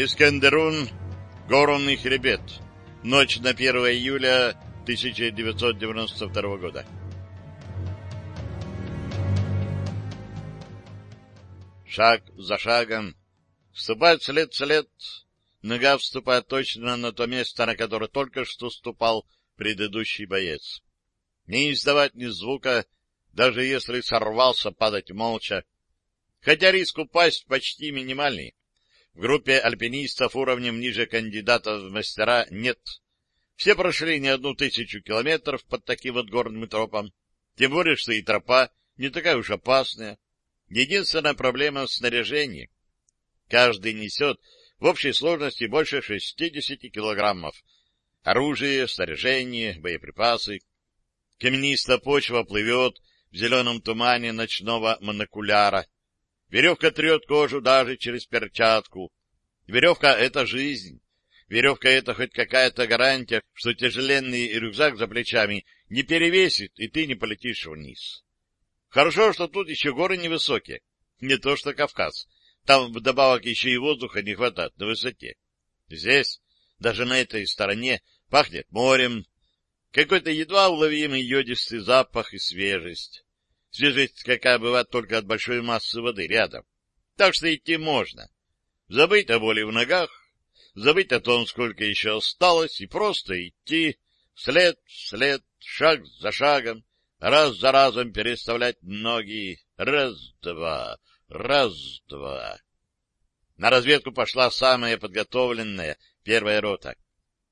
Искандерун, Горный хребет. Ночь на 1 июля 1992 года. Шаг за шагом, вступать след след, нога вступает точно на то место, на которое только что ступал предыдущий боец. Не издавать ни звука, даже если сорвался падать молча, хотя риск упасть почти минимальный. В группе альпинистов уровнем ниже кандидата в мастера нет. Все прошли не одну тысячу километров под таким вот горным тропом. Тем более, что и тропа не такая уж опасная. Единственная проблема в снаряжении. Каждый несет в общей сложности больше 60 килограммов. Оружие, снаряжение, боеприпасы. Каменистая почва плывет в зеленом тумане ночного монокуляра. Веревка трет кожу даже через перчатку. Веревка — это жизнь. Веревка — это хоть какая-то гарантия, что тяжеленный рюкзак за плечами не перевесит, и ты не полетишь вниз. Хорошо, что тут еще горы невысокие, не то что Кавказ. Там вдобавок еще и воздуха не хватает на высоте. Здесь, даже на этой стороне, пахнет морем, какой-то едва уловимый йодистый запах и свежесть. Свежесть какая бывает только от большой массы воды рядом. Так что идти можно. Забыть о боли в ногах, забыть о том, сколько еще осталось, и просто идти след в след, шаг за шагом, раз за разом переставлять ноги. Раз-два, раз-два. На разведку пошла самая подготовленная первая рота.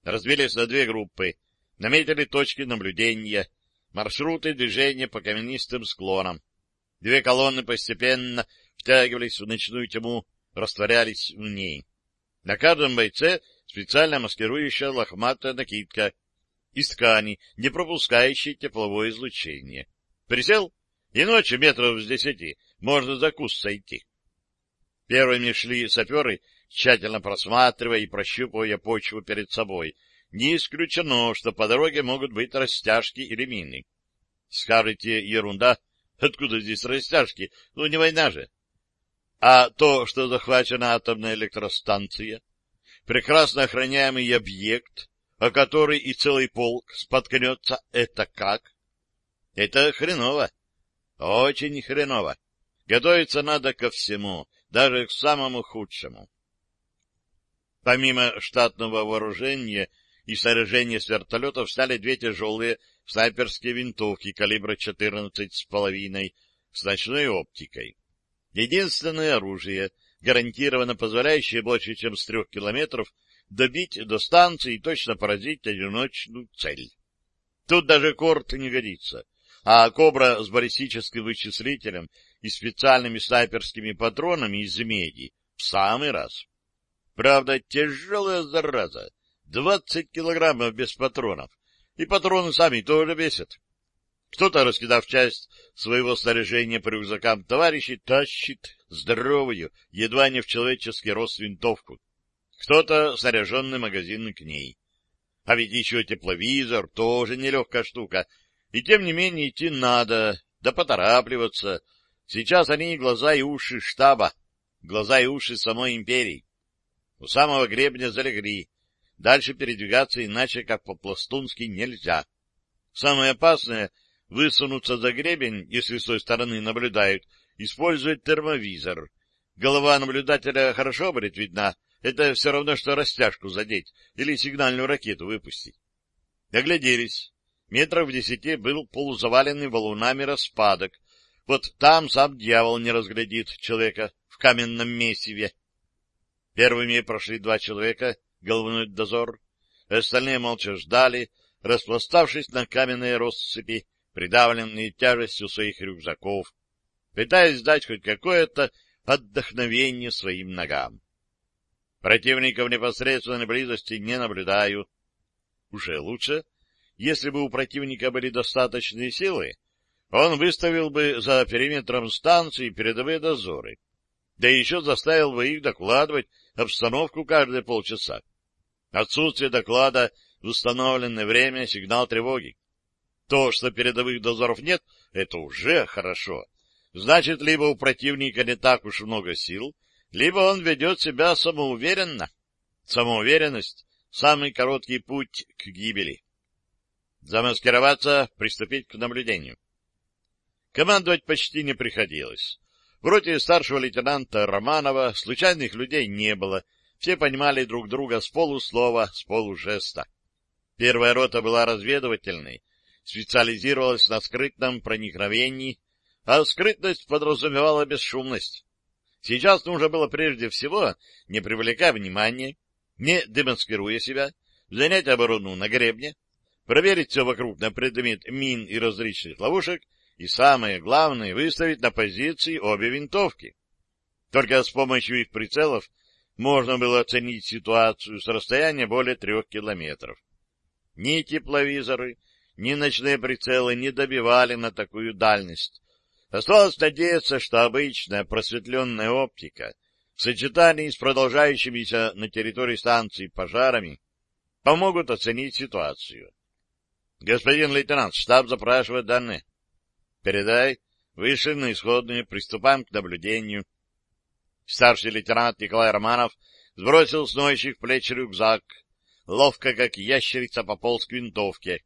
Разбились на две группы, наметили точки наблюдения, маршруты движения по каменистым склонам. Две колонны постепенно втягивались в ночную тьму, растворялись в ней. На каждом бойце специально маскирующая лохматая накидка из ткани, не пропускающей тепловое излучение. Присел, и ночью метров с десяти можно за куст сойти. Первыми шли саперы, тщательно просматривая и прощупывая почву перед собой, не исключено, что по дороге могут быть растяжки или мины. Скажете, ерунда, откуда здесь растяжки? Ну, не война же. А то, что захвачена атомная электростанция, прекрасно охраняемый объект, о который и целый полк споткнется, это как? Это хреново. Очень хреново. Готовиться надо ко всему, даже к самому худшему. Помимо штатного вооружения, и снаряжение с вертолетов стали две тяжелые снайперские винтовки калибра 14,5 с ночной оптикой. Единственное оружие, гарантированно позволяющее больше, чем с трех километров добить до станции и точно поразить одиночную цель. Тут даже корт не годится, а кобра с баллистическим вычислителем и специальными снайперскими патронами из меди в самый раз. Правда, тяжелая зараза, Двадцать килограммов без патронов. И патроны сами тоже весят. Кто-то, раскидав часть своего снаряжения по рюкзакам товарищей, тащит здоровую, едва не в человеческий рост винтовку. Кто-то снаряженный магазин к ней. А ведь еще тепловизор тоже нелегкая штука. И тем не менее идти надо, да поторапливаться. Сейчас они глаза и уши штаба, глаза и уши самой империи. У самого гребня залегли, Дальше передвигаться иначе, как по-пластунски, нельзя. Самое опасное — высунуться за гребень, если с той стороны наблюдают, использовать термовизор. Голова наблюдателя хорошо будет видна, это все равно, что растяжку задеть или сигнальную ракету выпустить. Огляделись. Метров в десяти был полузаваленный валунами распадок. Вот там сам дьявол не разглядит человека в каменном месиве. Первыми прошли два человека, головной дозор. Остальные молча ждали, распластавшись на каменные россыпи, придавленные тяжестью своих рюкзаков, пытаясь дать хоть какое-то отдохновение своим ногам. Противников непосредственной близости не наблюдаю. Уже лучше. Если бы у противника были достаточные силы, он выставил бы за периметром станции передовые дозоры, да еще заставил бы их докладывать обстановку каждые полчаса. Отсутствие доклада в установленное время — сигнал тревоги. То, что передовых дозоров нет, это уже хорошо. Значит, либо у противника не так уж много сил, либо он ведет себя самоуверенно, Самоуверенность — самый короткий путь к гибели. Замаскироваться, приступить к наблюдению. Командовать почти не приходилось. В роте старшего лейтенанта Романова случайных людей не было, все понимали друг друга с полуслова, с полужеста. Первая рота была разведывательной, специализировалась на скрытном проникновении, а скрытность подразумевала бесшумность. Сейчас нужно было прежде всего, не привлекая внимания, не демонстрируя себя, занять оборону на гребне, проверить все вокруг на предмет мин и различных ловушек и, самое главное, выставить на позиции обе винтовки. Только с помощью их прицелов можно было оценить ситуацию с расстояния более трех километров. Ни тепловизоры, ни ночные прицелы не добивали на такую дальность. Осталось надеяться, что обычная просветленная оптика в сочетании с продолжающимися на территории станции пожарами помогут оценить ситуацию. Господин лейтенант, штаб запрашивает данные. Передай. Вышли на исходные, приступаем к наблюдению. Старший лейтенант Николай Романов сбросил с ноющих плеч рюкзак, ловко, как ящерица, пополз к винтовке.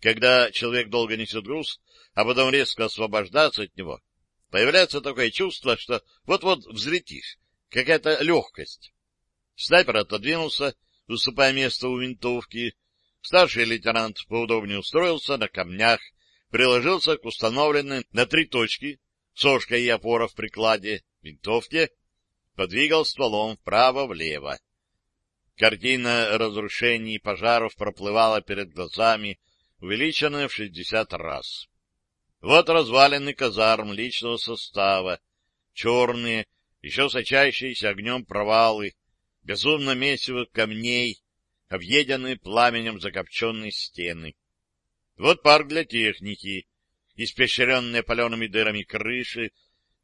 Когда человек долго несет груз, а потом резко освобождаться от него, появляется такое чувство, что вот-вот взлетишь, какая-то легкость. Снайпер отодвинулся, уступая место у винтовки. Старший лейтенант поудобнее устроился на камнях, приложился к установленной на три точки сошка и опора в прикладе винтовки, подвигал стволом вправо-влево. Картина разрушений и пожаров проплывала перед глазами, увеличенная в шестьдесят раз. Вот развалины казарм личного состава, черные, еще сочащиеся огнем провалы, безумно месиво камней, объеденные пламенем закопченные стены. Вот парк для техники, испещренные палеными дырами крыши,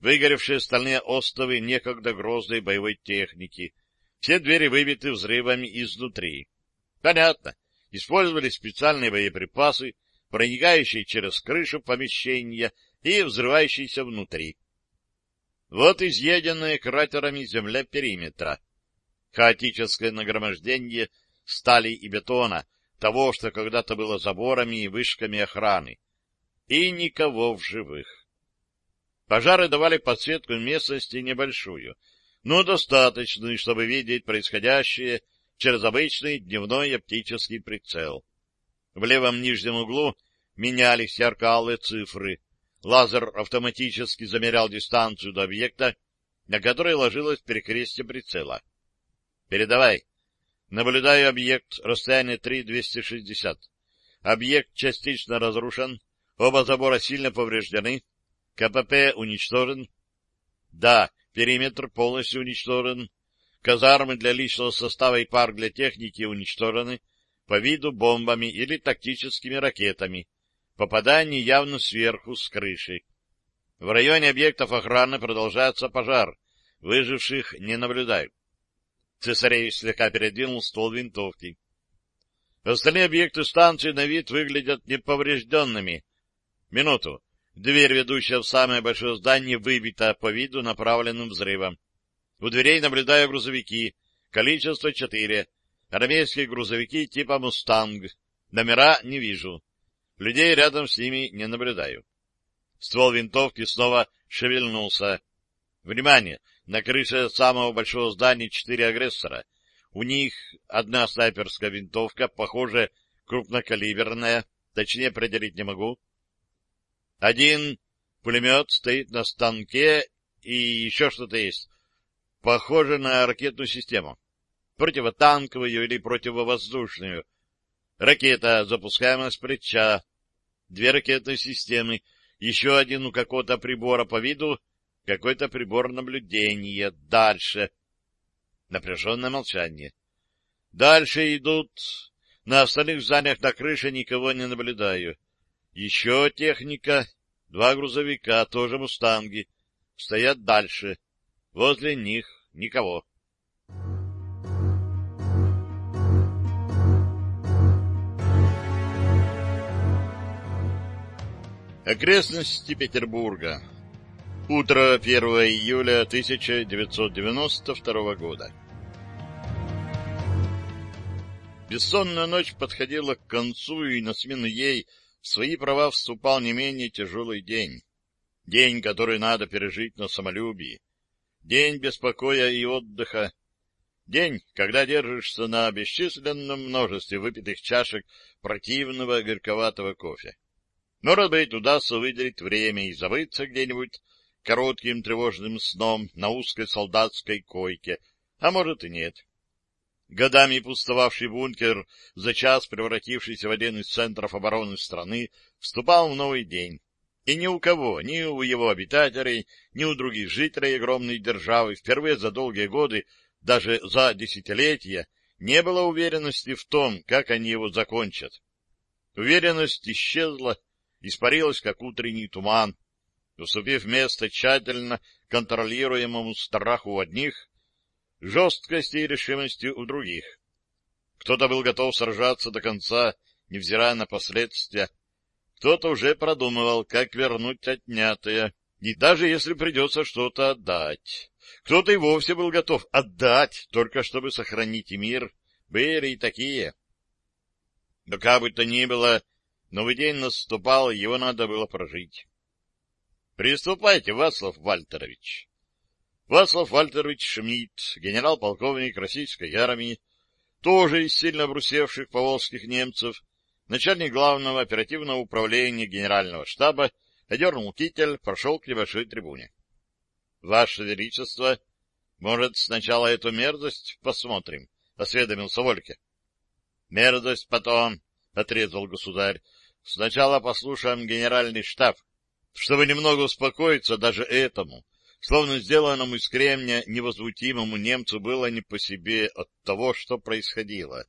выгоревшие стальные остовы некогда грозной боевой техники. Все двери выбиты взрывами изнутри. Понятно, использовали специальные боеприпасы, проникающие через крышу помещения и взрывающиеся внутри. Вот изъеденная кратерами земля периметра. Хаотическое нагромождение стали и бетона, того, что когда-то было заборами и вышками охраны. И никого в живых. Пожары давали подсветку местности небольшую, но достаточную, чтобы видеть происходящее через обычный дневной оптический прицел. В левом нижнем углу менялись ярко-алые цифры. Лазер автоматически замерял дистанцию до объекта, на который ложилось перекрестие прицела. «Передавай», Наблюдаю объект, расстояние 3-260. Объект частично разрушен, оба забора сильно повреждены, КПП уничтожен. Да, периметр полностью уничтожен. Казармы для личного состава и парк для техники уничтожены по виду бомбами или тактическими ракетами. Попадание явно сверху, с крыши. В районе объектов охраны продолжается пожар. Выживших не наблюдаю. Цесарей слегка передвинул ствол винтовки. Остальные объекты станции на вид выглядят неповрежденными. Минуту. Дверь, ведущая в самое большое здание, выбита по виду направленным взрывом. У дверей наблюдаю грузовики. Количество четыре. Армейские грузовики типа «Мустанг». Номера не вижу. Людей рядом с ними не наблюдаю. Ствол винтовки снова шевельнулся. Внимание! На крыше самого большого здания четыре агрессора. У них одна снайперская винтовка, похоже, крупнокалиберная, точнее определить не могу. Один пулемет стоит на станке, и еще что-то есть. Похоже на ракетную систему. Противотанковую или противовоздушную. Ракета, запускаемая с плеча. Две ракетные системы. Еще один у какого-то прибора по виду какой-то прибор наблюдения. Дальше. Напряженное молчание. Дальше идут. На остальных зданиях на крыше никого не наблюдаю. Еще техника. Два грузовика, тоже мустанги. Стоят дальше. Возле них никого. Окрестности Петербурга. Утро 1 июля 1992 года. Бессонная ночь подходила к концу, и на смену ей в свои права вступал не менее тяжелый день. День, который надо пережить на самолюбии. День беспокоя и отдыха. День, когда держишься на бесчисленном множестве выпитых чашек противного горьковатого кофе. Может быть, удастся выделить время и забыться где-нибудь коротким тревожным сном на узкой солдатской койке, а может и нет. Годами пустовавший бункер, за час превратившийся в один из центров обороны страны, вступал в новый день. И ни у кого, ни у его обитателей, ни у других жителей огромной державы впервые за долгие годы, даже за десятилетия, не было уверенности в том, как они его закончат. Уверенность исчезла, испарилась, как утренний туман, уступив место тщательно контролируемому страху у одних, жесткости и решимости у других. Кто-то был готов сражаться до конца, невзирая на последствия. Кто-то уже продумывал, как вернуть отнятое, и даже если придется что-то отдать. Кто-то и вовсе был готов отдать, только чтобы сохранить мир. Были и такие. Но как бы то ни было, новый день наступал, его надо было прожить. — Приступайте, Вацлав Вальтерович. Вацлав Вальтерович Шмидт, генерал-полковник российской армии, тоже из сильно брусевших поволжских немцев, начальник главного оперативного управления генерального штаба, одернул китель, прошел к небольшой трибуне. — Ваше Величество, может, сначала эту мерзость посмотрим? — осведомился Вольке. — Мерзость потом, — отрезал государь. — Сначала послушаем генеральный штаб, чтобы немного успокоиться даже этому, словно сделанному из кремня невозмутимому немцу было не по себе от того, что происходило.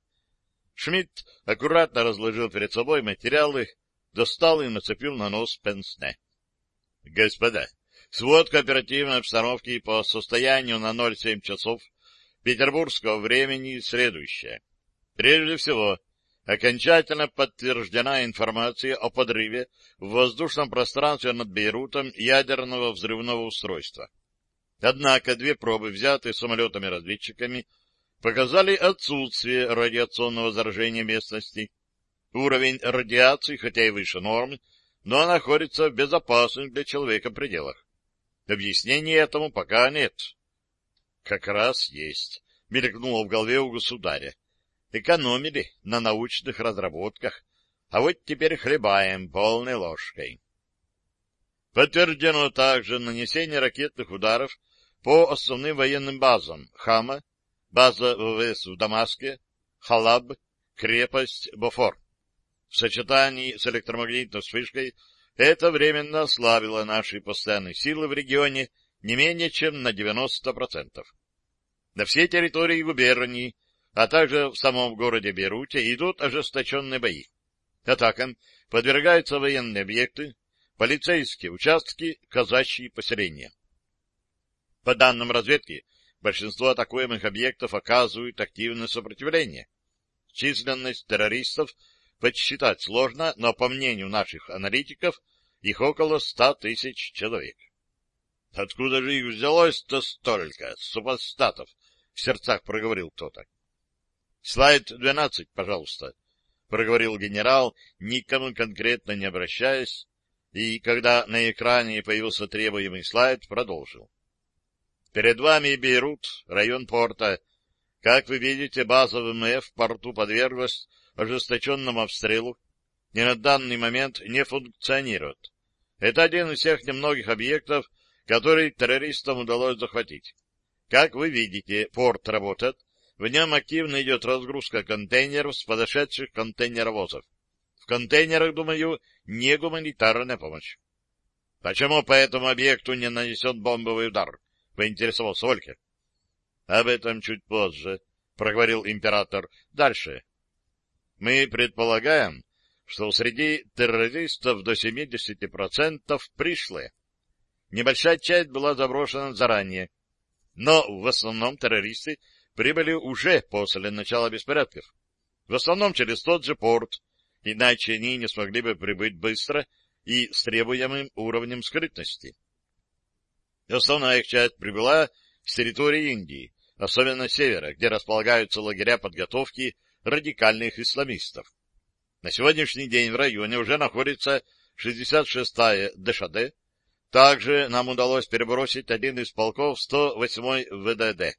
Шмидт аккуратно разложил перед собой материалы, достал и нацепил на нос пенсне. — Господа, сводка оперативной обстановки по состоянию на 07 часов петербургского времени следующая. Прежде всего, окончательно подтверждена информация о подрыве в воздушном пространстве над Бейрутом ядерного взрывного устройства. Однако две пробы, взятые самолетами-разведчиками, показали отсутствие радиационного заражения местности. Уровень радиации, хотя и выше нормы, но находится в безопасных для человека пределах. Объяснений этому пока нет. — Как раз есть, — мелькнуло в голове у государя экономили на научных разработках, а вот теперь хлебаем полной ложкой. Подтверждено также нанесение ракетных ударов по основным военным базам Хама, база ВВС в Дамаске, Халаб, крепость Бофор. В сочетании с электромагнитной вспышкой это временно ослабило наши постоянные силы в регионе не менее чем на 90%. На всей территории губернии а также в самом городе Бейруте идут ожесточенные бои. Атакам подвергаются военные объекты, полицейские участки, казачьи поселения. По данным разведки, большинство атакуемых объектов оказывают активное сопротивление. Численность террористов подсчитать сложно, но, по мнению наших аналитиков, их около ста тысяч человек. — Откуда же их взялось-то столько, супостатов? — в сердцах проговорил кто-то. Слайд 12, пожалуйста, — проговорил генерал, никому конкретно не обращаясь, и, когда на экране появился требуемый слайд, продолжил. Перед вами Бейрут, район порта. Как вы видите, база ВМФ в порту подверглась ожесточенному обстрелу и на данный момент не функционирует. Это один из тех немногих объектов, который террористам удалось захватить. Как вы видите, порт работает, в нем активно идет разгрузка контейнеров с подошедших контейнеровозов. В контейнерах, думаю, не гуманитарная помощь. — Почему по этому объекту не нанесен бомбовый удар? — поинтересовался Ольке. — Об этом чуть позже, — проговорил император. — Дальше. Мы предполагаем, что среди террористов до 70% пришлые. Небольшая часть была заброшена заранее, но в основном террористы прибыли уже после начала беспорядков. В основном через тот же порт, иначе они не смогли бы прибыть быстро и с требуемым уровнем скрытности. Основная их часть прибыла с территории Индии, особенно севера, где располагаются лагеря подготовки радикальных исламистов. На сегодняшний день в районе уже находится 66-я ДШД. Также нам удалось перебросить один из полков 108-й ВДД.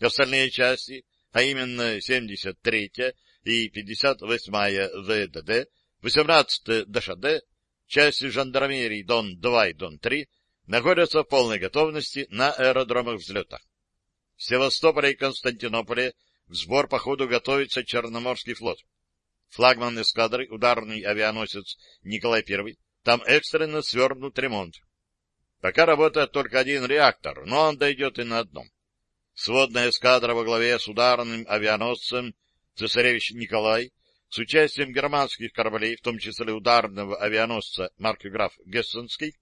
Остальные части, а именно 73-я и 58-я ВДД, 18-я ДШД, части жандармерии Дон-2 и Дон-3 находятся в полной готовности на аэродромах взлета. В Севастополе и Константинополе в сбор по ходу готовится Черноморский флот. Флагман эскадры, ударный авианосец Николай I, там экстренно свернут ремонт. Пока работает только один реактор, но он дойдет и на одном. Сводная эскадра во главе с ударным авианосцем цесаревич Николай с участием германских кораблей, в том числе ударного авианосца маркграф Гессенский,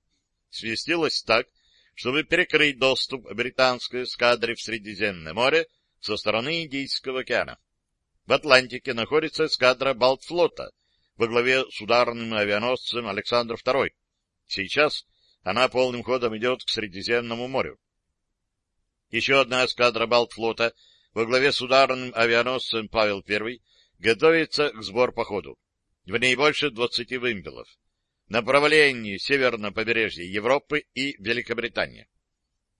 свестилась так, чтобы перекрыть доступ британской эскадре в Средиземное море со стороны Индийского океана. В Атлантике находится эскадра Балтфлота во главе с ударным авианосцем Александр II. Сейчас она полным ходом идет к Средиземному морю. Еще одна эскадра Балтфлота во главе с ударным авианосцем Павел I готовится к сбор по ходу. В ней больше 20 вымпелов. Направлении северного побережья Европы и Великобритании.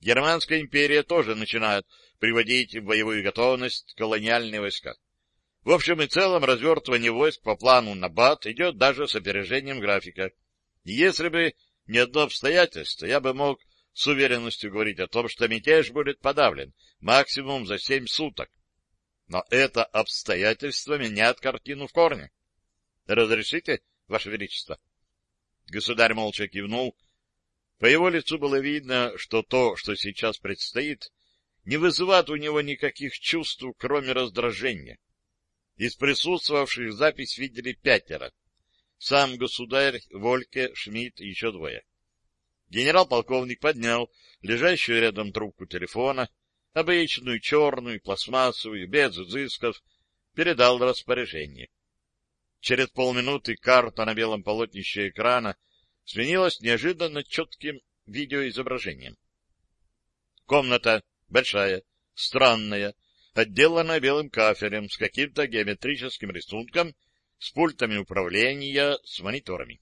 Германская империя тоже начинает приводить в боевую готовность колониальные войска. В общем и целом, развертывание войск по плану на БАТ идет даже с опережением графика. Если бы не одно обстоятельство, я бы мог с уверенностью говорить о том, что мятеж будет подавлен максимум за семь суток. Но это обстоятельство меняет картину в корне. Разрешите, Ваше Величество? Государь молча кивнул. По его лицу было видно, что то, что сейчас предстоит, не вызывает у него никаких чувств, кроме раздражения. Из присутствовавших запись видели пятеро. Сам государь, Вольке, Шмидт и еще двое. Генерал-полковник поднял лежащую рядом трубку телефона, обычную черную, пластмассовую, без изысков, передал распоряжение. Через полминуты карта на белом полотнище экрана сменилась неожиданно четким видеоизображением. Комната большая, странная, отделана белым кафелем с каким-то геометрическим рисунком, с пультами управления, с мониторами.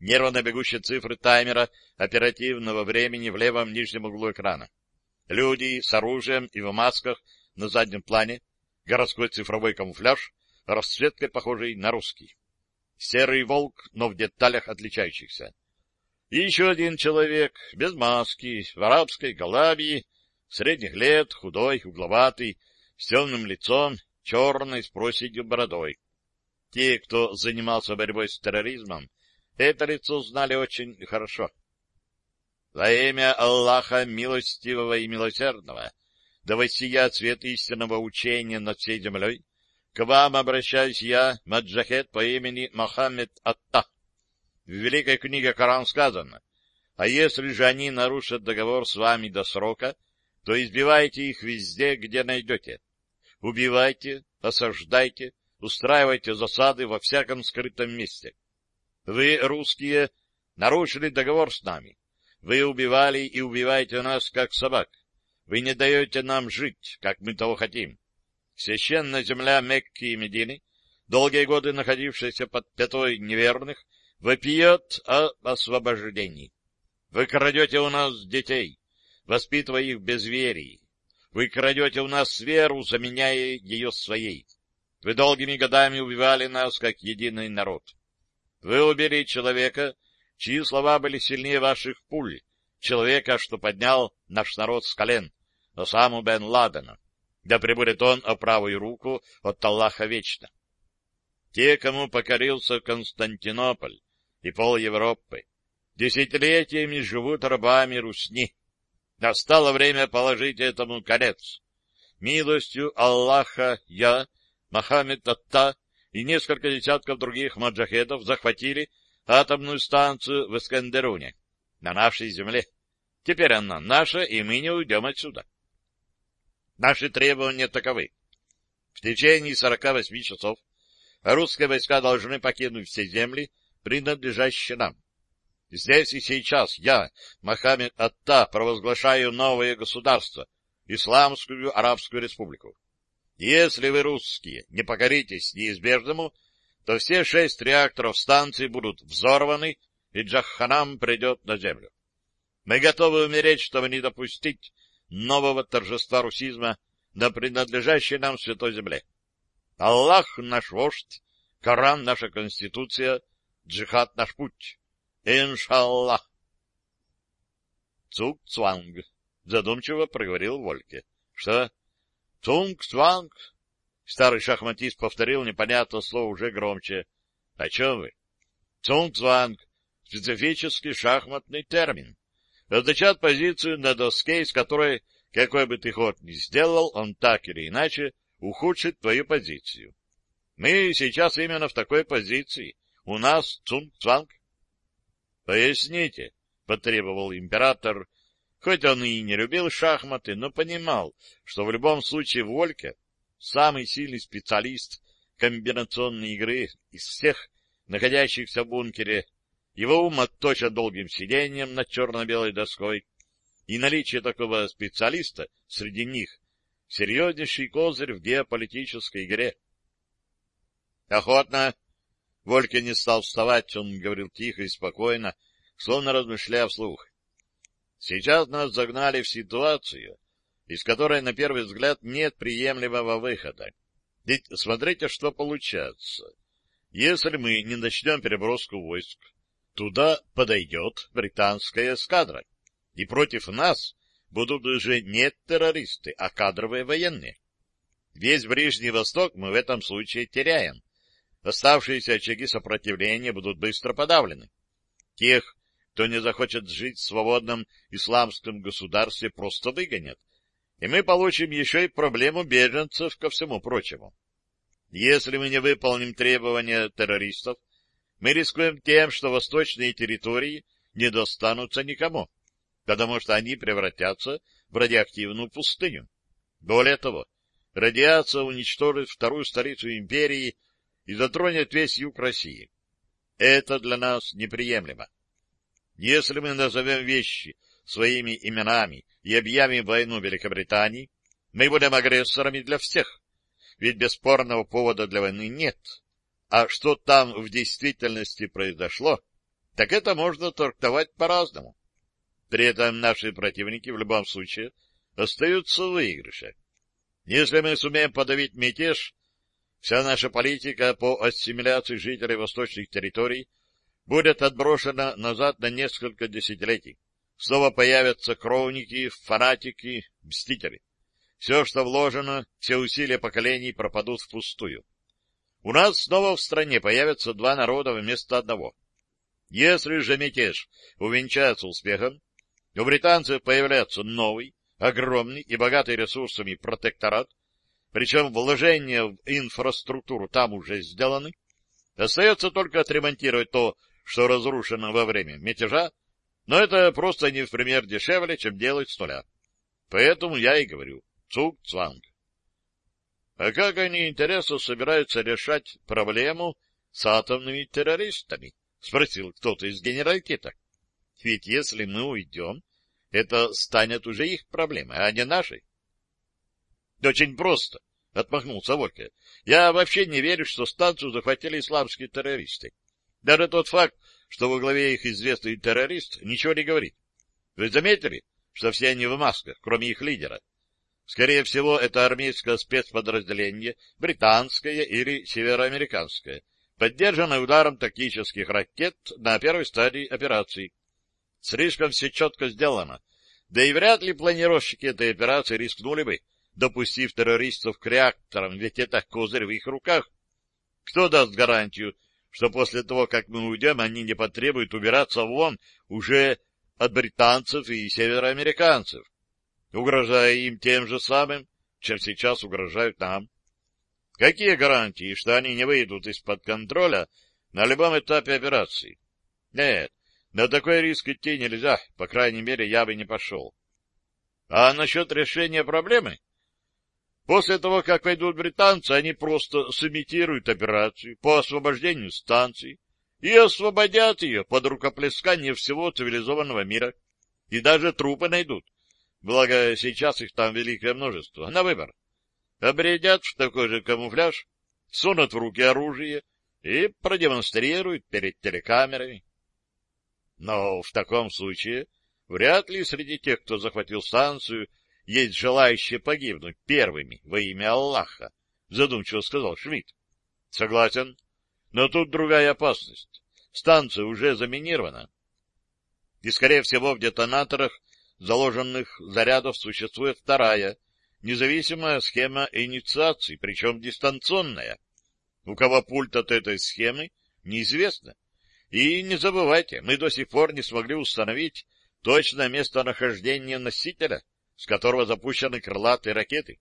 Нервно бегущие цифры таймера оперативного времени в левом нижнем углу экрана. Люди с оружием и в масках на заднем плане, городской цифровой камуфляж, расцветкой похожий на русский. Серый волк, но в деталях отличающихся. И еще один человек, без маски, в арабской галабии, средних лет, худой, угловатый, с темным лицом, черной с проседью бородой. Те, кто занимался борьбой с терроризмом, это лицо знали очень хорошо. Во имя Аллаха Милостивого и Милосердного, да воссия цвет истинного учения над всей землей, к вам обращаюсь я, маджахет по имени Мохаммед Атта. В Великой книге Коран сказано, а если же они нарушат договор с вами до срока, то избивайте их везде, где найдете. Убивайте, осаждайте, устраивайте засады во всяком скрытом месте. Вы, русские, нарушили договор с нами. Вы убивали и убиваете нас, как собак. Вы не даете нам жить, как мы того хотим. Священная земля Мекки и Медины, долгие годы находившаяся под пятой неверных, вопиет о освобождении. Вы крадете у нас детей, воспитывая их в безверии. Вы крадете у нас веру, заменяя ее своей. Вы долгими годами убивали нас, как единый народ. Вы убили человека, чьи слова были сильнее ваших пуль, человека, что поднял наш народ с колен, Осаму бен Ладена. Да пребудет он о правую руку от Аллаха вечно. Те, кому покорился Константинополь и пол Европы, десятилетиями живут рабами Русни. Настало время положить этому конец. Милостью Аллаха я, Мохаммед Атта и несколько десятков других маджахедов захватили атомную станцию в Искандеруне, на нашей земле. Теперь она наша, и мы не уйдем отсюда. Наши требования таковы. В течение 48 часов русские войска должны покинуть все земли, принадлежащие нам. Здесь и сейчас я, Мохаммед Атта, провозглашаю новое государство, Исламскую Арабскую Республику. Если вы, русские, не покоритесь неизбежному, то все шесть реакторов станции будут взорваны, и Джаханам придет на землю. Мы готовы умереть, чтобы не допустить нового торжества русизма на принадлежащей нам святой земле. Аллах наш вождь, Коран наша конституция, джихад наш путь. Иншаллах. Цук Цванг, задумчиво проговорил Вольке. Что? Цунг Цванг? Старый шахматист повторил непонятное слово уже громче. О чем вы? Цунг Цванг — специфический шахматный термин. Означает позицию на доске, из которой, какой бы ты ход ни сделал, он так или иначе ухудшит твою позицию. Мы сейчас именно в такой позиции. У нас Цунг-Цванг. — Поясните, — потребовал император, хоть он и не любил шахматы, но понимал, что в любом случае Вольке самый сильный специалист комбинационной игры из всех, находящихся в бункере, его ум отточен долгим сидением над черно-белой доской, и наличие такого специалиста среди них — серьезнейший козырь в геополитической игре. — Охотно. Вольке не стал вставать, он говорил тихо и спокойно, словно размышляя вслух. — Сейчас нас загнали в ситуацию, из которой, на первый взгляд, нет приемлемого выхода. Ведь смотрите, что получается. Если мы не начнем переброску войск, туда подойдет британская эскадра, и против нас будут уже не террористы, а кадровые военные. Весь Ближний Восток мы в этом случае теряем. Оставшиеся очаги сопротивления будут быстро подавлены. Тех, кто не захочет жить в свободном исламском государстве, просто выгонят, и мы получим еще и проблему беженцев ко всему прочему. Если мы не выполним требования террористов, мы рискуем тем, что восточные территории не достанутся никому, потому что они превратятся в радиоактивную пустыню. Более того, радиация уничтожит вторую столицу империи и затронет весь юг России. Это для нас неприемлемо. Если мы назовем вещи своими именами и объявим войну Великобритании, мы будем агрессорами для всех, ведь бесспорного повода для войны нет. А что там в действительности произошло, так это можно трактовать по-разному. При этом наши противники в любом случае остаются в выигрыше. Если мы сумеем подавить мятеж, вся наша политика по ассимиляции жителей восточных территорий будет отброшена назад на несколько десятилетий. Снова появятся кровники, фанатики, мстители. Все, что вложено, все усилия поколений пропадут впустую. У нас снова в стране появятся два народа вместо одного. Если же мятеж увенчается успехом, у британцев появляется новый, огромный и богатый ресурсами протекторат, причем вложения в инфраструктуру там уже сделаны, остается только отремонтировать то, что разрушено во время мятежа, но это просто не в пример дешевле, чем делать с нуля. Поэтому я и говорю цук-цванг. А как они, интересно, собираются решать проблему с атомными террористами? — спросил кто-то из генералитета. — Ведь если мы уйдем, это станет уже их проблемой, а не нашей. — Очень просто, — отмахнулся Волька. — Я вообще не верю, что станцию захватили исламские террористы. Даже тот факт, что во главе их известный террорист, ничего не говорит. Вы заметили, что все они в масках, кроме их лидера? Скорее всего, это армейское спецподразделение, британское или североамериканское, поддержанное ударом тактических ракет на первой стадии операции. Слишком все четко сделано, да и вряд ли планировщики этой операции рискнули бы, допустив террористов к реакторам, ведь это козырь в их руках. Кто даст гарантию, что после того, как мы уйдем, они не потребуют убираться вон уже от британцев и североамериканцев, угрожая им тем же самым, чем сейчас угрожают нам? Какие гарантии, что они не выйдут из-под контроля на любом этапе операции? Нет, на такой риск идти нельзя, по крайней мере, я бы не пошел. А насчет решения проблемы? После того, как войдут британцы, они просто сымитируют операцию по освобождению станции и освободят ее под рукоплескание всего цивилизованного мира. И даже трупы найдут. Благо, сейчас их там великое множество. На выбор. обрядят в такой же камуфляж, сунут в руки оружие и продемонстрируют перед телекамерами. Но в таком случае вряд ли среди тех, кто захватил станцию, есть желающие погибнуть первыми во имя Аллаха, задумчиво сказал Шмидт. Согласен. Но тут другая опасность. Станция уже заминирована. И, скорее всего, в детонаторах заложенных зарядов существует вторая, независимая схема инициации, причем дистанционная. У кого пульт от этой схемы, неизвестно. И не забывайте, мы до сих пор не смогли установить точное местонахождение носителя, с которого запущены крылатые ракеты.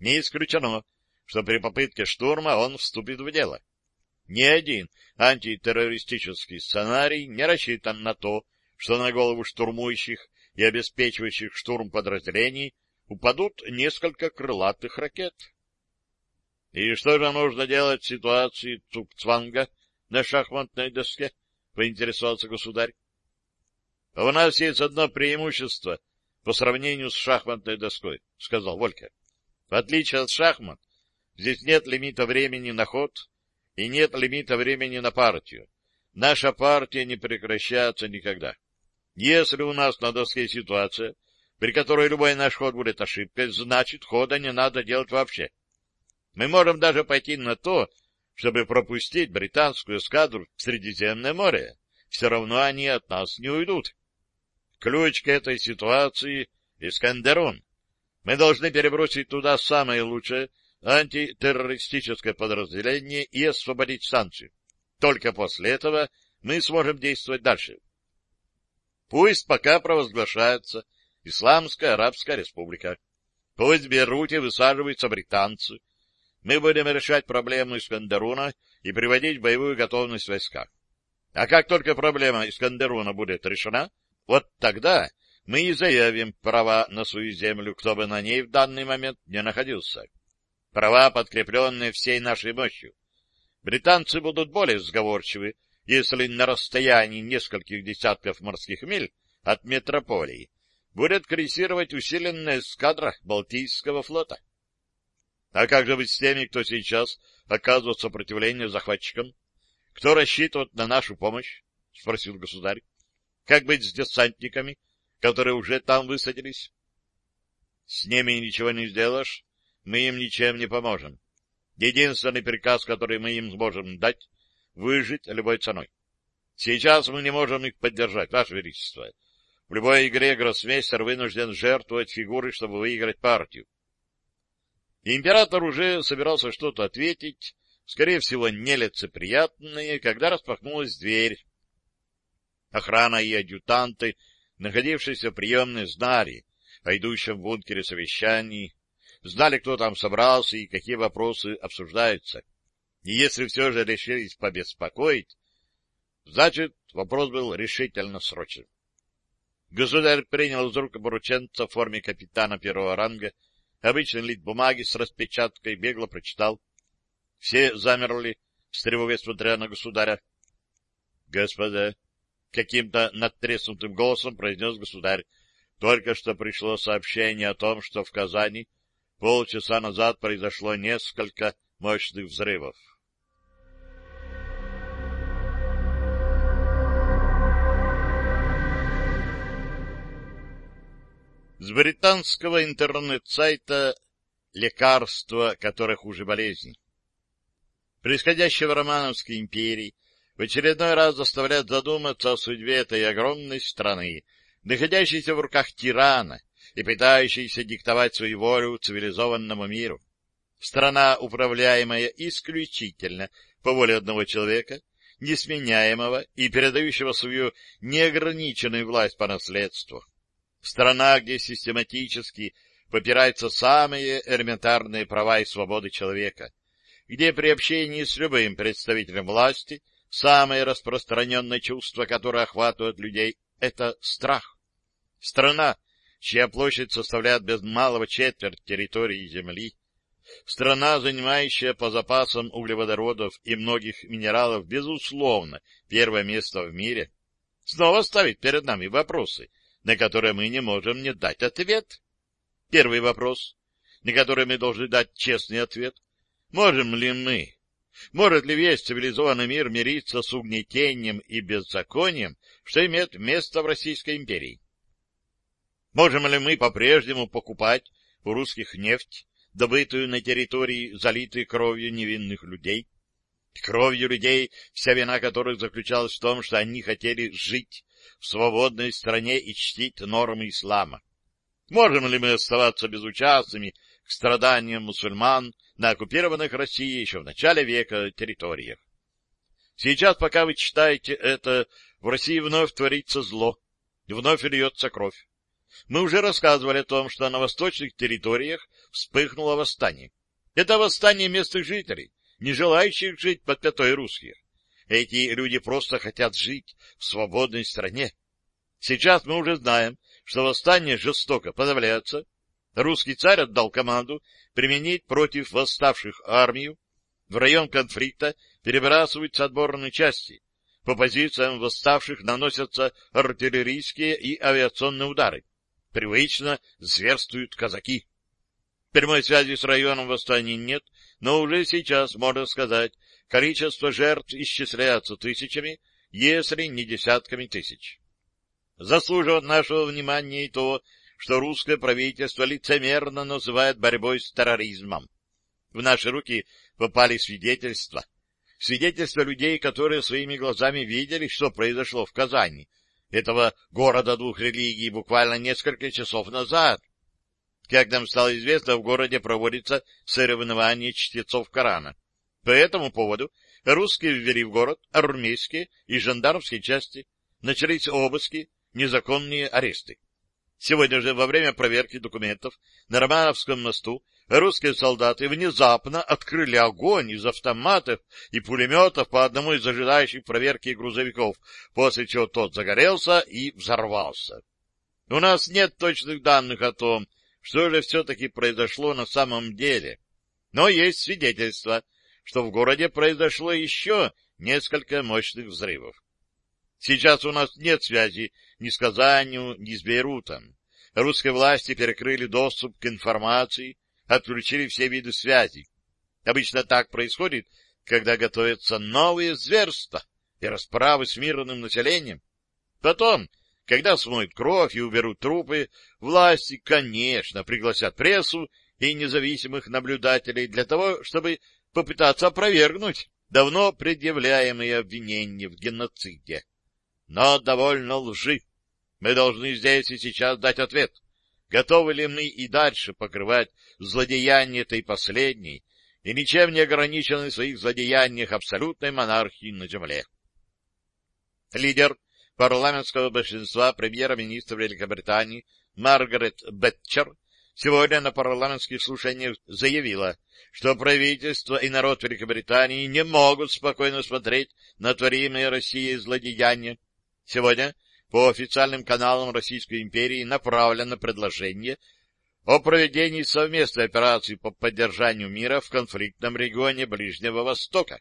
Не исключено, что при попытке штурма он вступит в дело. Ни один антитеррористический сценарий не рассчитан на то, что на голову штурмующих и обеспечивающих штурм подразделений упадут несколько крылатых ракет. И что же нужно делать в ситуации Цукцванга на шахматной доске? — поинтересовался государь. — У нас есть одно преимущество по сравнению с шахматной доской, — сказал Волька. В отличие от шахмат, здесь нет лимита времени на ход и нет лимита времени на партию. Наша партия не прекращается никогда. Если у нас на доске ситуация, при которой любой наш ход будет ошибкой, значит, хода не надо делать вообще. Мы можем даже пойти на то, чтобы пропустить британскую эскадру в Средиземное море. Все равно они от нас не уйдут. Ключ к этой ситуации — Искандерун. Мы должны перебросить туда самое лучшее антитеррористическое подразделение и освободить станцию. Только после этого мы сможем действовать дальше. Пусть пока провозглашается Исламская Арабская Республика. Пусть берут и высаживаются британцы. Мы будем решать проблему Искандеруна и приводить в боевую готовность войска. А как только проблема Искандеруна будет решена, вот тогда мы и заявим права на свою землю, кто бы на ней в данный момент не находился права, подкрепленные всей нашей мощью. Британцы будут более сговорчивы, если на расстоянии нескольких десятков морских миль от метрополии будет крейсировать усиленная эскадра Балтийского флота. А как же быть с теми, кто сейчас оказывает сопротивление захватчикам? Кто рассчитывает на нашу помощь? — спросил государь. — Как быть с десантниками, которые уже там высадились? — С ними ничего не сделаешь, мы им ничем не поможем. Единственный приказ, который мы им сможем дать — выжить любой ценой. Сейчас мы не можем их поддержать, Ваше Величество. В любой игре гроссмейстер вынужден жертвовать фигурой, чтобы выиграть партию. Император уже собирался что-то ответить, скорее всего, нелицеприятное, когда распахнулась дверь. Охрана и адъютанты, находившиеся в приемной, знали о идущем в бункере совещании, знали, кто там собрался и какие вопросы обсуждаются. И если все же решились побеспокоить, значит, вопрос был решительно срочен. Государь принял из рук порученца в форме капитана первого ранга обычный лист бумаги с распечаткой, бегло прочитал. Все замерли, с тревогой смотря на государя. — Господа, — каким-то надтреснутым голосом произнес государь, — только что пришло сообщение о том, что в Казани Полчаса назад произошло несколько мощных взрывов. С британского интернет-сайта «Лекарства, которых хуже болезней». Происходящее в Романовской империи в очередной раз заставляет задуматься о судьбе этой огромной страны, находящейся в руках тирана, и пытающийся диктовать свою волю цивилизованному миру. Страна, управляемая исключительно по воле одного человека, несменяемого и передающего свою неограниченную власть по наследству. Страна, где систематически попираются самые элементарные права и свободы человека, где при общении с любым представителем власти самое распространенное чувство, которое охватывает людей, — это страх. Страна, чья площадь составляет без малого четверть территории Земли, страна, занимающая по запасам углеводородов и многих минералов, безусловно, первое место в мире, снова ставит перед нами вопросы, на которые мы не можем не дать ответ. Первый вопрос. на которые мы должны дать честный ответ. Можем ли мы, может ли весь цивилизованный мир мириться с угнетением и беззаконием, что имеет место в Российской империи? Можем ли мы по-прежнему покупать у русских нефть, добытую на территории, залитой кровью невинных людей? Кровью людей, вся вина которых заключалась в том, что они хотели жить в свободной стране и чтить нормы ислама. Можем ли мы оставаться безучастными к страданиям мусульман на оккупированных Россией еще в начале века территориях? Сейчас, пока вы читаете это, в России вновь творится зло, вновь льется кровь. Мы уже рассказывали о том, что на восточных территориях вспыхнуло восстание. Это восстание местных жителей, не желающих жить под пятой русских. Эти люди просто хотят жить в свободной стране. Сейчас мы уже знаем, что восстание жестоко подавляется. Русский царь отдал команду применить против восставших армию. В район конфликта перебрасываются отборные части. По позициям восставших наносятся артиллерийские и авиационные удары. Привычно зверствуют казаки. Прямой связи с районом восстания нет, но уже сейчас, можно сказать, количество жертв исчисляется тысячами, если не десятками тысяч. Заслуживает нашего внимания и то, что русское правительство лицемерно называет борьбой с терроризмом. В наши руки попали свидетельства. Свидетельства людей, которые своими глазами видели, что произошло в Казани, этого города двух религий, буквально несколько часов назад. Как нам стало известно, в городе проводится соревнование чтецов Корана. По этому поводу русские ввели в город армейские и жандармские части. Начались обыски, незаконные аресты. Сегодня же во время проверки документов на Романовском мосту русские солдаты внезапно открыли огонь из автоматов и пулеметов по одному из ожидающих проверки грузовиков, после чего тот загорелся и взорвался. У нас нет точных данных о том, что же все-таки произошло на самом деле. Но есть свидетельства, что в городе произошло еще несколько мощных взрывов. Сейчас у нас нет связи ни с Казанью, ни с Бейрутом. Русские власти перекрыли доступ к информации, отключили все виды связи. Обычно так происходит, когда готовятся новые зверства и расправы с мирным населением. Потом когда смоют кровь и уберут трупы, власти, конечно, пригласят прессу и независимых наблюдателей для того, чтобы попытаться опровергнуть давно предъявляемые обвинения в геноциде. Но довольно лжи. Мы должны здесь и сейчас дать ответ. Готовы ли мы и дальше покрывать злодеяния этой последней и ничем не ограниченной в своих злодеяниях абсолютной монархии на земле? Лидер парламентского большинства премьер-министра Великобритании Маргарет Бетчер сегодня на парламентских слушаниях заявила, что правительство и народ Великобритании не могут спокойно смотреть на творимые Россией злодеяния. Сегодня по официальным каналам Российской империи направлено предложение о проведении совместной операции по поддержанию мира в конфликтном регионе Ближнего Востока.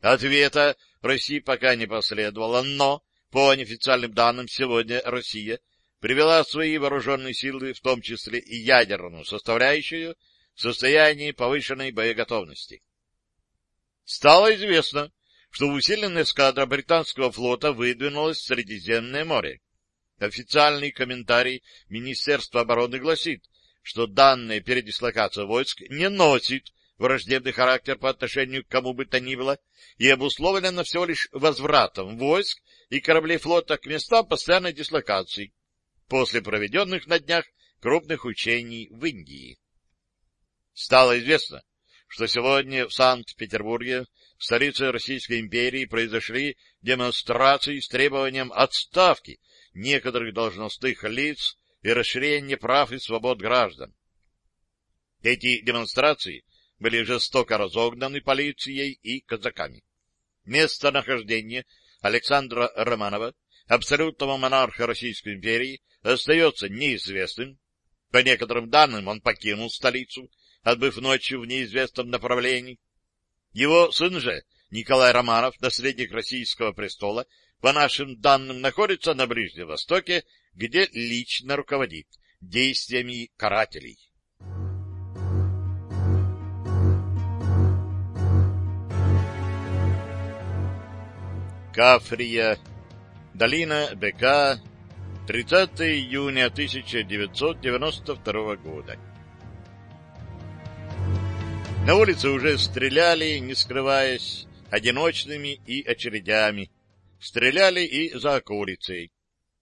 Ответа России пока не последовало, но по неофициальным данным, сегодня Россия привела свои вооруженные силы, в том числе и ядерную составляющую, в состоянии повышенной боеготовности. Стало известно, что усиленная эскадра британского флота выдвинулась в Средиземное море. Официальный комментарий Министерства обороны гласит, что данная передислокация войск не носит враждебный характер по отношению к кому бы то ни было и обусловлена всего лишь возвратом войск и кораблей флота к местам постоянной дислокации после проведенных на днях крупных учений в Индии. Стало известно, что сегодня в Санкт-Петербурге, столице Российской империи, произошли демонстрации с требованием отставки некоторых должностных лиц и расширения прав и свобод граждан. Эти демонстрации были жестоко разогнаны полицией и казаками. Местонахождение Александра Романова, абсолютного монарха Российской империи, остается неизвестным. По некоторым данным, он покинул столицу, отбыв ночью в неизвестном направлении. Его сын же, Николай Романов, наследник российского престола, по нашим данным находится на Ближнем Востоке, где лично руководит действиями карателей. Кафрия, долина Бека, 30 июня 1992 года. На улице уже стреляли, не скрываясь, одиночными и очередями. Стреляли и за околицей.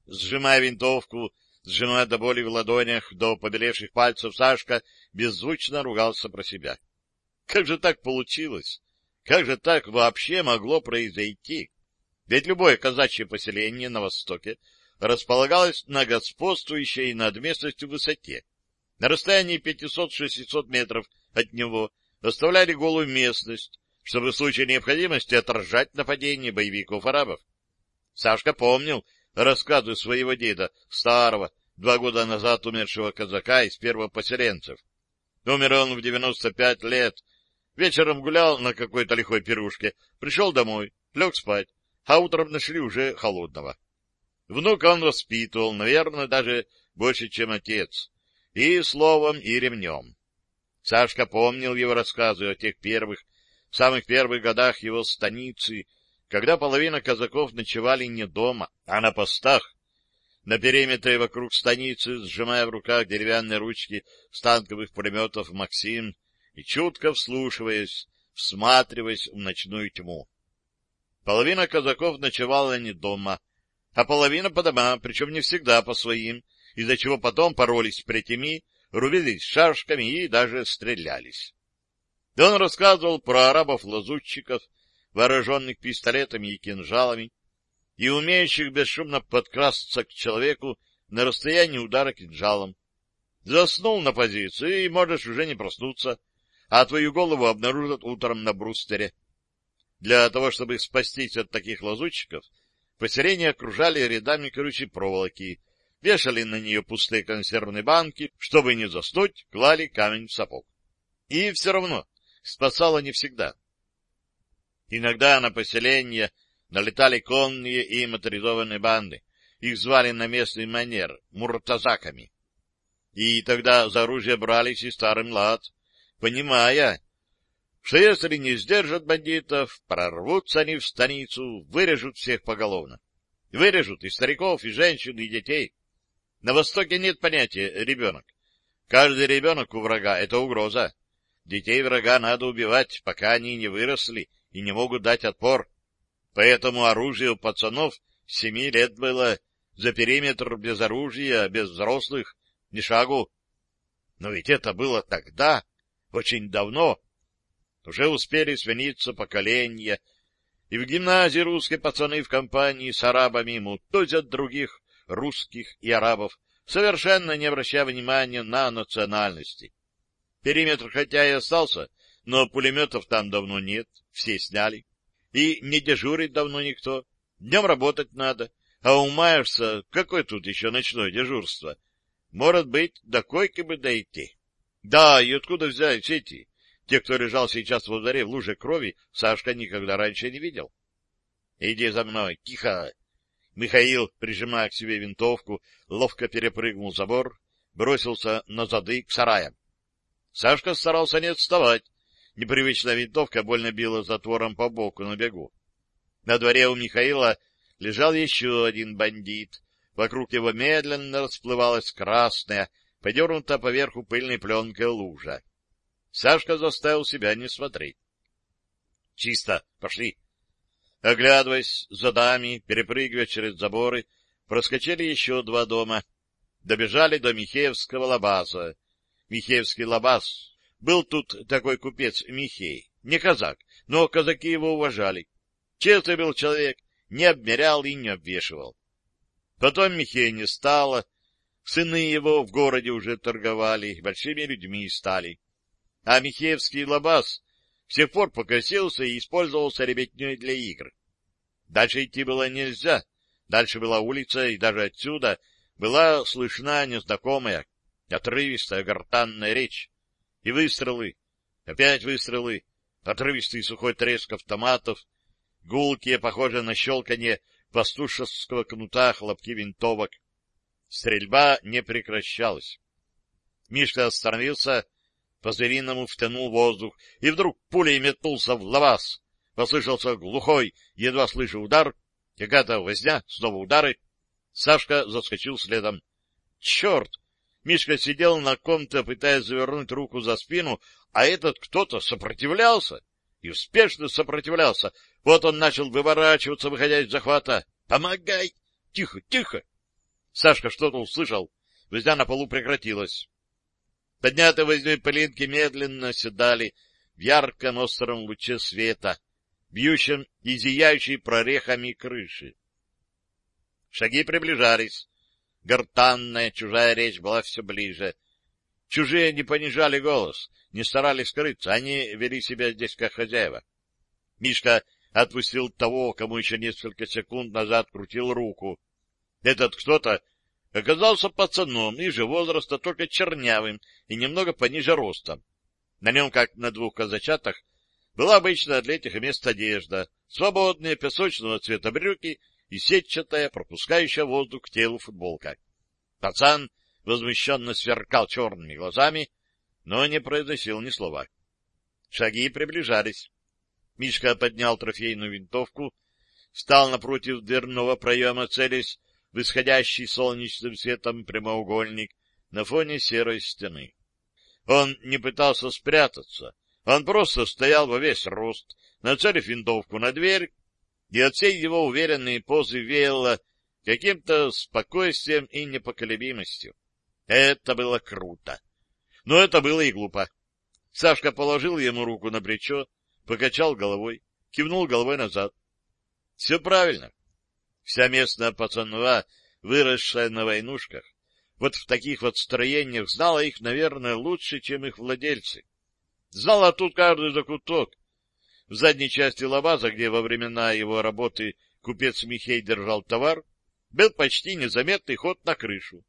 Сжимая винтовку, сжимая до боли в ладонях, до побелевших пальцев, Сашка беззвучно ругался про себя. Как же так получилось? Как же так вообще могло произойти? Ведь любое казачье поселение на востоке располагалось на господствующей над местностью высоте. На расстоянии 500-600 метров от него оставляли голую местность, чтобы в случае необходимости отражать нападение боевиков-арабов. Сашка помнил рассказы своего деда, старого, два года назад умершего казака из первых поселенцев. Умер он в 95 лет. Вечером гулял на какой-то лихой пирушке, пришел домой, лег спать, а утром нашли уже холодного. Внука он воспитывал, наверное, даже больше, чем отец, и словом, и ремнем. Сашка помнил его рассказы о тех первых, самых первых годах его станицы, когда половина казаков ночевали не дома, а на постах, на периметре вокруг станицы, сжимая в руках деревянные ручки станковых пулеметов «Максим» и чутко вслушиваясь, всматриваясь в ночную тьму. Половина казаков ночевала не дома, а половина по домам, причем не всегда по своим, из-за чего потом поролись плетями, рубились шашками и даже стрелялись. И он рассказывал про арабов-лазутчиков, вооруженных пистолетами и кинжалами, и умеющих бесшумно подкрасться к человеку на расстоянии удара кинжалом. Заснул на позиции, и можешь уже не проснуться, а твою голову обнаружат утром на брустере. Для того, чтобы спастись от таких лазутчиков, поселение окружали рядами колючей проволоки, вешали на нее пустые консервные банки, чтобы не заснуть, клали камень в сапог. И все равно спасало не всегда. Иногда на поселение налетали конные и моторизованные банды. Их звали на местный манер муртазаками. И тогда за оружие брались и старым лад, понимая, что если не сдержат бандитов, прорвутся они в станицу, вырежут всех поголовно. Вырежут и стариков, и женщин, и детей. На Востоке нет понятия «ребенок». Каждый ребенок у врага — это угроза. Детей врага надо убивать, пока они не выросли и не могут дать отпор. Поэтому оружие у пацанов семи лет было за периметр без оружия, без взрослых, ни шагу. Но ведь это было тогда, очень давно, уже успели свиниться поколения, и в гимназии русские пацаны в компании с арабами мутузят других русских и арабов, совершенно не обращая внимания на национальности. Периметр хотя и остался, но пулеметов там давно нет, все сняли. И не дежурит давно никто. Днем работать надо, а умаешься, какое тут еще ночное дежурство? Может быть, до койки бы дойти. Да, и откуда взять эти? Те, кто лежал сейчас во дворе в луже крови, Сашка никогда раньше не видел. — Иди за мной, тихо! Михаил, прижимая к себе винтовку, ловко перепрыгнул забор, бросился на зады к сараям. Сашка старался не отставать. Непривычная винтовка больно била затвором по боку на бегу. На дворе у Михаила лежал еще один бандит. Вокруг его медленно расплывалась красная, подернутая поверху пыльной пленкой лужа. Сашка заставил себя не смотреть. — Чисто. Пошли. Оглядываясь за дами, перепрыгивая через заборы, проскочили еще два дома. Добежали до Михеевского лабаза. Михеевский лабаз. Был тут такой купец Михей. Не казак, но казаки его уважали. Честный был человек, не обмерял и не обвешивал. Потом Михея не стало. Сыны его в городе уже торговали, большими людьми стали а Михеевский лабаз с тех пор покосился и использовался ребятней для игр. Дальше идти было нельзя, дальше была улица, и даже отсюда была слышна незнакомая, отрывистая гортанная речь. И выстрелы, опять выстрелы, отрывистый сухой треск автоматов, гулкие, похожие на щелканье пастушеского кнута хлопки винтовок. Стрельба не прекращалась. Мишка остановился, по-звериному втянул воздух и вдруг пулей метнулся в лаваз. Послышался глухой, едва слышу удар. Какая-то возня, снова удары. Сашка заскочил следом. Черт! Мишка сидел на ком-то, пытаясь завернуть руку за спину, а этот кто-то сопротивлялся и успешно сопротивлялся. Вот он начал выворачиваться, выходя из захвата. «Помогай!» «Тихо, тихо!» Сашка что-то услышал. Возня на полу прекратилась. Поднятые возней пылинки медленно седали в ярком остром луче света, бьющем и зияющей прорехами крыши. Шаги приближались. Гортанная чужая речь была все ближе. Чужие не понижали голос, не старались скрыться, они вели себя здесь как хозяева. Мишка отпустил того, кому еще несколько секунд назад крутил руку. Этот кто-то оказался пацаном ниже возраста, только чернявым и немного пониже ростом. На нем, как на двух казачатах, была обычная для этих мест одежда, свободные песочного цвета брюки и сетчатая, пропускающая воздух к телу футболка. Пацан возмущенно сверкал черными глазами, но не произносил ни слова. Шаги приближались. Мишка поднял трофейную винтовку, встал напротив дверного проема, целясь в исходящий солнечным светом прямоугольник на фоне серой стены. Он не пытался спрятаться, он просто стоял во весь рост, нацелив винтовку на дверь, и от всей его уверенной позы веяло каким-то спокойствием и непоколебимостью. Это было круто. Но это было и глупо. Сашка положил ему руку на плечо, покачал головой, кивнул головой назад. Все правильно. Вся местная пацанва, выросшая на войнушках, вот в таких вот строениях знала их, наверное, лучше, чем их владельцы. Знала тут каждый закуток. В задней части лабаза, где во времена его работы купец Михей держал товар, был почти незаметный ход на крышу.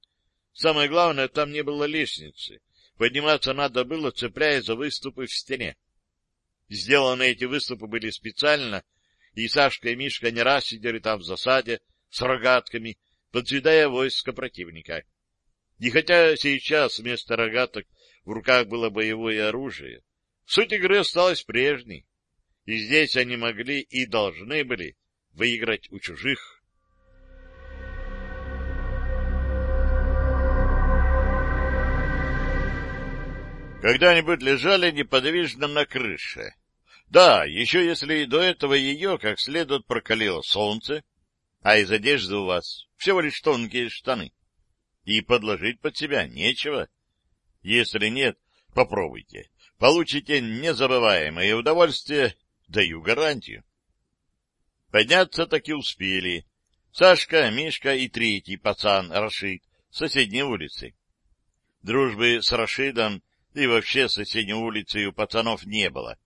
Самое главное, там не было лестницы. Подниматься надо было, цепляясь за выступы в стене. Сделаны эти выступы были специально, и Сашка и Мишка не раз сидели там в засаде с рогатками, подсвидая войско противника. И хотя сейчас вместо рогаток в руках было боевое оружие, суть игры осталась прежней, и здесь они могли и должны были выиграть у чужих. Когда-нибудь лежали неподвижно на крыше, да, еще если до этого ее как следует прокалило солнце, а из одежды у вас всего лишь тонкие штаны, и подложить под себя нечего. Если нет, попробуйте. Получите незабываемое удовольствие, даю гарантию. Подняться таки успели. Сашка, Мишка и третий пацан Рашид с соседней улицы. Дружбы с Рашидом и вообще с соседней улицей у пацанов не было.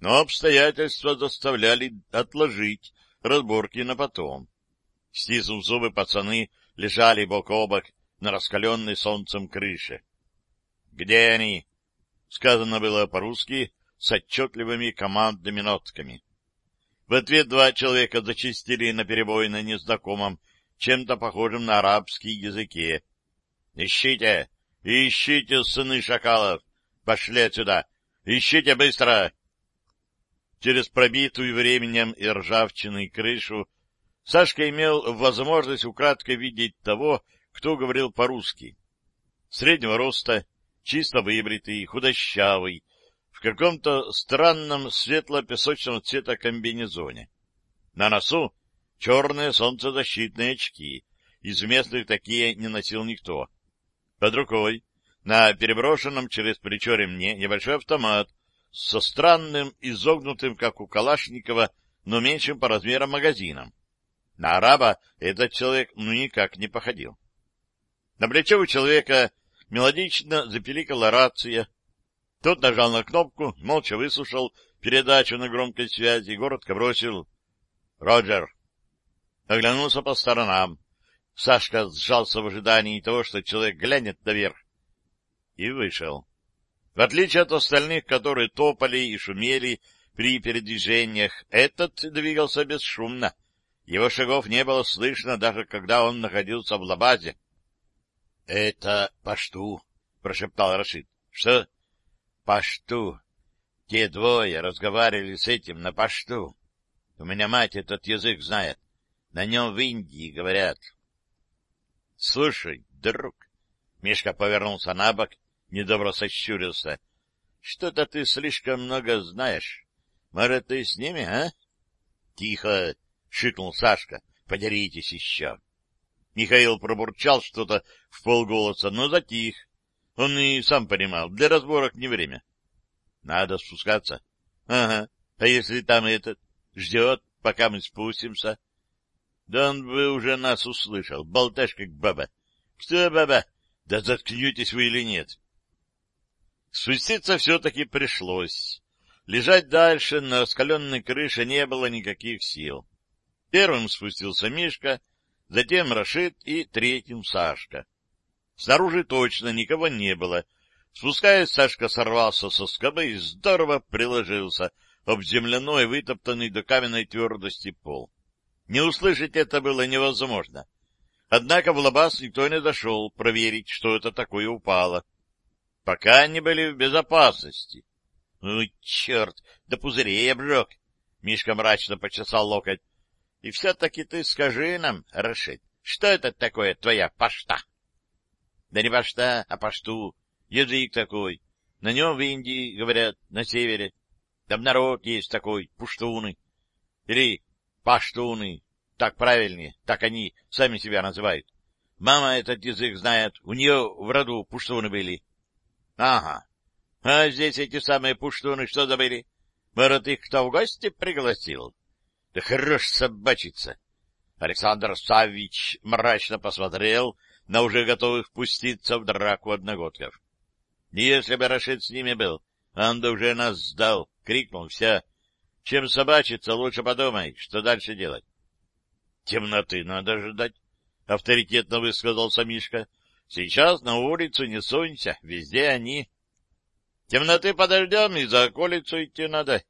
Но обстоятельства заставляли отложить разборки на потом. Стиснув зубы, пацаны лежали бок о бок на раскаленной солнцем крыше. — Где они? — сказано было по-русски с отчетливыми командными нотками. В ответ два человека зачистили наперебой на незнакомом, чем-то похожем на арабский языке. — Ищите! Ищите, сыны шакалов! Пошли отсюда! Ищите быстро! Через пробитую временем и ржавчиной крышу Сашка имел возможность украдкой видеть того, кто говорил по-русски. Среднего роста, чисто выбритый, худощавый, в каком-то странном светло-песочного цвета комбинезоне. На носу черные солнцезащитные очки, из местных такие не носил никто. Под рукой, на переброшенном через плечо ремне, небольшой автомат со странным, изогнутым, как у Калашникова, но меньшим по размерам магазином. На араба этот человек ну никак не походил. На плече у человека мелодично запеликала рация. Тот нажал на кнопку, молча выслушал передачу на громкой связи и коротко бросил «Роджер». Оглянулся по сторонам. Сашка сжался в ожидании того, что человек глянет наверх. И вышел. В отличие от остальных, которые топали и шумели при передвижениях, этот двигался бесшумно. Его шагов не было слышно, даже когда он находился в лабазе. — Это пашту, — прошептал Рашид. — Что? — Пашту. Те двое разговаривали с этим на пашту. У меня мать этот язык знает. На нем в Индии говорят. — Слушай, друг, — Мишка повернулся на бок, недобро сощурился, — что-то ты слишком много знаешь. Может, ты с ними, а? — Тихо, — шикнул Сашка, — подеритесь еще. Михаил пробурчал что-то в полголоса, но затих. Он и сам понимал, для разборок не время. — Надо спускаться. — Ага. А если там этот ждет, пока мы спустимся? Да он бы уже нас услышал, болтаешь как баба. Что, баба? Да заткнетесь вы или нет? Спуститься все-таки пришлось. Лежать дальше на раскаленной крыше не было никаких сил. Первым спустился Мишка, затем Рашид и третьим Сашка. Снаружи точно никого не было. Спускаясь, Сашка сорвался со скобы и здорово приложился об земляной, вытоптанный до каменной твердости пол. Не услышать это было невозможно. Однако в лабаз никто не зашел проверить, что это такое упало. Пока они были в безопасности. — Ну, черт, да пузырей обжег! — Мишка мрачно почесал локоть. — И все-таки ты скажи нам, Рашид, что это такое твоя пашта? — Да не пашта, а пашту. Язык такой. На нем в Индии, говорят, на севере. Там народ есть такой, пуштуны. Или паштуны, так правильнее, так они сами себя называют. Мама этот язык знает, у нее в роду пуштуны были. Ага. А здесь эти самые пуштуны что забыли? Может, их кто в гости пригласил? Да хорош собачиться. Александр Савич мрачно посмотрел на уже готовых пуститься в драку одногодков. Если бы Рашид с ними был, он бы уже нас сдал, крикнул вся. Чем собачиться, лучше подумай, что дальше делать. — Темноты надо ждать, — авторитетно высказался Мишка. — Сейчас на улицу не сунься, везде они. — Темноты подождем, и за околицу идти надо.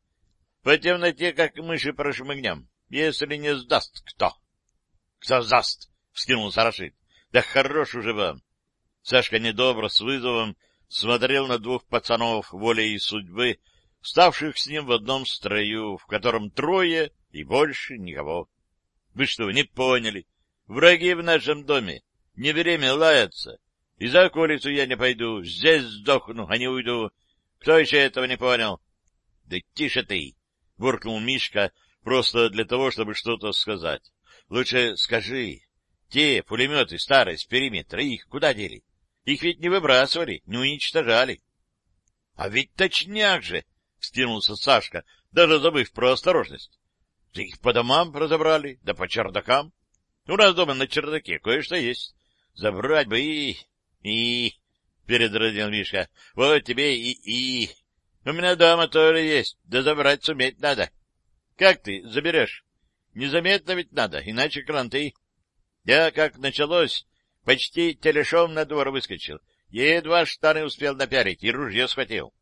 По темноте, как мыши, прошмыгнем, если не сдаст кто. — Кто сдаст? — вскинулся Рашид. — Да хорош уже вам. Сашка недобро, с вызовом, смотрел на двух пацанов волей и судьбы, ставших с ним в одном строю, в котором трое и больше никого. Вы что, не поняли? Враги в нашем доме. Не время лаяться. И за околицу я не пойду. Здесь сдохну, а не уйду. Кто еще этого не понял? — Да тише ты! — буркнул Мишка, просто для того, чтобы что-то сказать. — Лучше скажи, те пулеметы старые с периметра, их куда дели? Их ведь не выбрасывали, не уничтожали. — А ведь точняк же! — вскинулся Сашка, даже забыв про осторожность. — их по домам разобрали, да по чердакам. У нас дома на чердаке кое-что есть. Забрать бы и... и... — передразнил Мишка. — Вот тебе и... и... У меня дома тоже есть, да забрать суметь надо. Как ты заберешь? Незаметно ведь надо, иначе кранты. Я, как началось, почти телешом на двор выскочил. Едва штаны успел напярить и ружье схватил.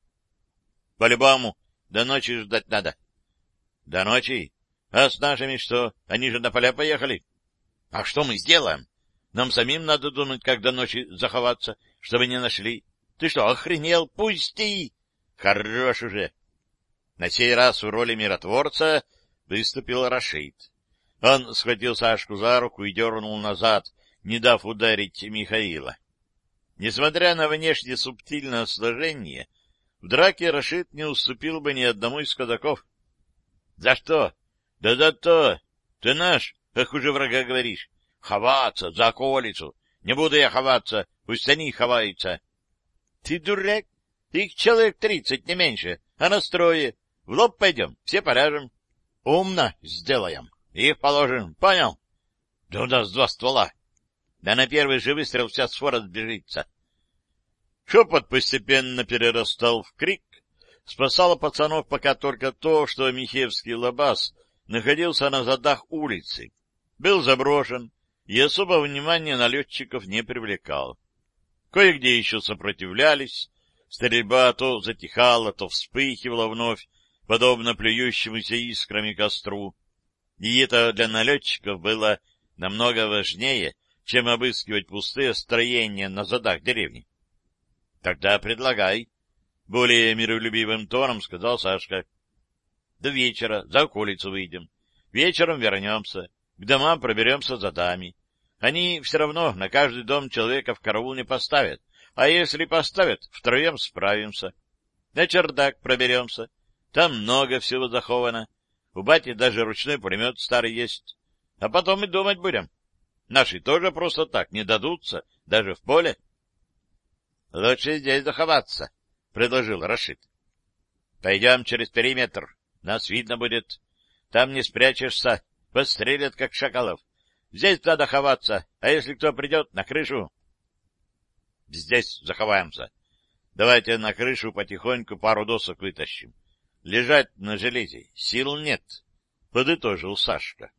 По-любому, до ночи ждать надо. — До ночи? А с нашими что? Они же на поля поехали. — А что мы сделаем? Нам самим надо думать, как до ночи заховаться, чтобы не нашли. Ты что, охренел? Пусти! Хорош уже. На сей раз в роли миротворца выступил Рашид. Он схватил Сашку за руку и дернул назад, не дав ударить Михаила. Несмотря на внешне субтильное сложение, в драке Рашид не уступил бы ни одному из казаков. — За что? — Да за то. Ты наш, как уже врага говоришь. Ховаться, за околицу. Не буду я ховаться, пусть они ховаются. — Ты дурак? Их человек тридцать, не меньше, а на строе. В лоб пойдем, все поряжем. — Умно сделаем. Их положим, понял? — Да у нас два ствола. Да на первый же выстрел вся сфора сбежится. Шепот постепенно перерастал в крик. Спасало пацанов пока только то, что Михеевский лабаз находился на задах улицы, был заброшен и особо внимания налетчиков не привлекал. Кое-где еще сопротивлялись, стрельба то затихала, то вспыхивала вновь, подобно плюющемуся искрами костру. И это для налетчиков было намного важнее, чем обыскивать пустые строения на задах деревни. Тогда предлагай. Более миролюбивым тоном сказал Сашка. До вечера за околицу выйдем. Вечером вернемся, к домам проберемся за дами. Они все равно на каждый дом человека в караул не поставят, а если поставят, втроем справимся. На чердак проберемся, там много всего заховано. У бати даже ручной пулемет старый есть. А потом и думать будем. Наши тоже просто так не дадутся, даже в поле. — Лучше здесь заховаться, — предложил Рашид. — Пойдем через периметр, нас видно будет. Там не спрячешься, пострелят, как шакалов. Здесь надо ховаться, а если кто придет, на крышу. — Здесь заховаемся. Давайте на крышу потихоньку пару досок вытащим. Лежать на железе сил нет, — подытожил Сашка.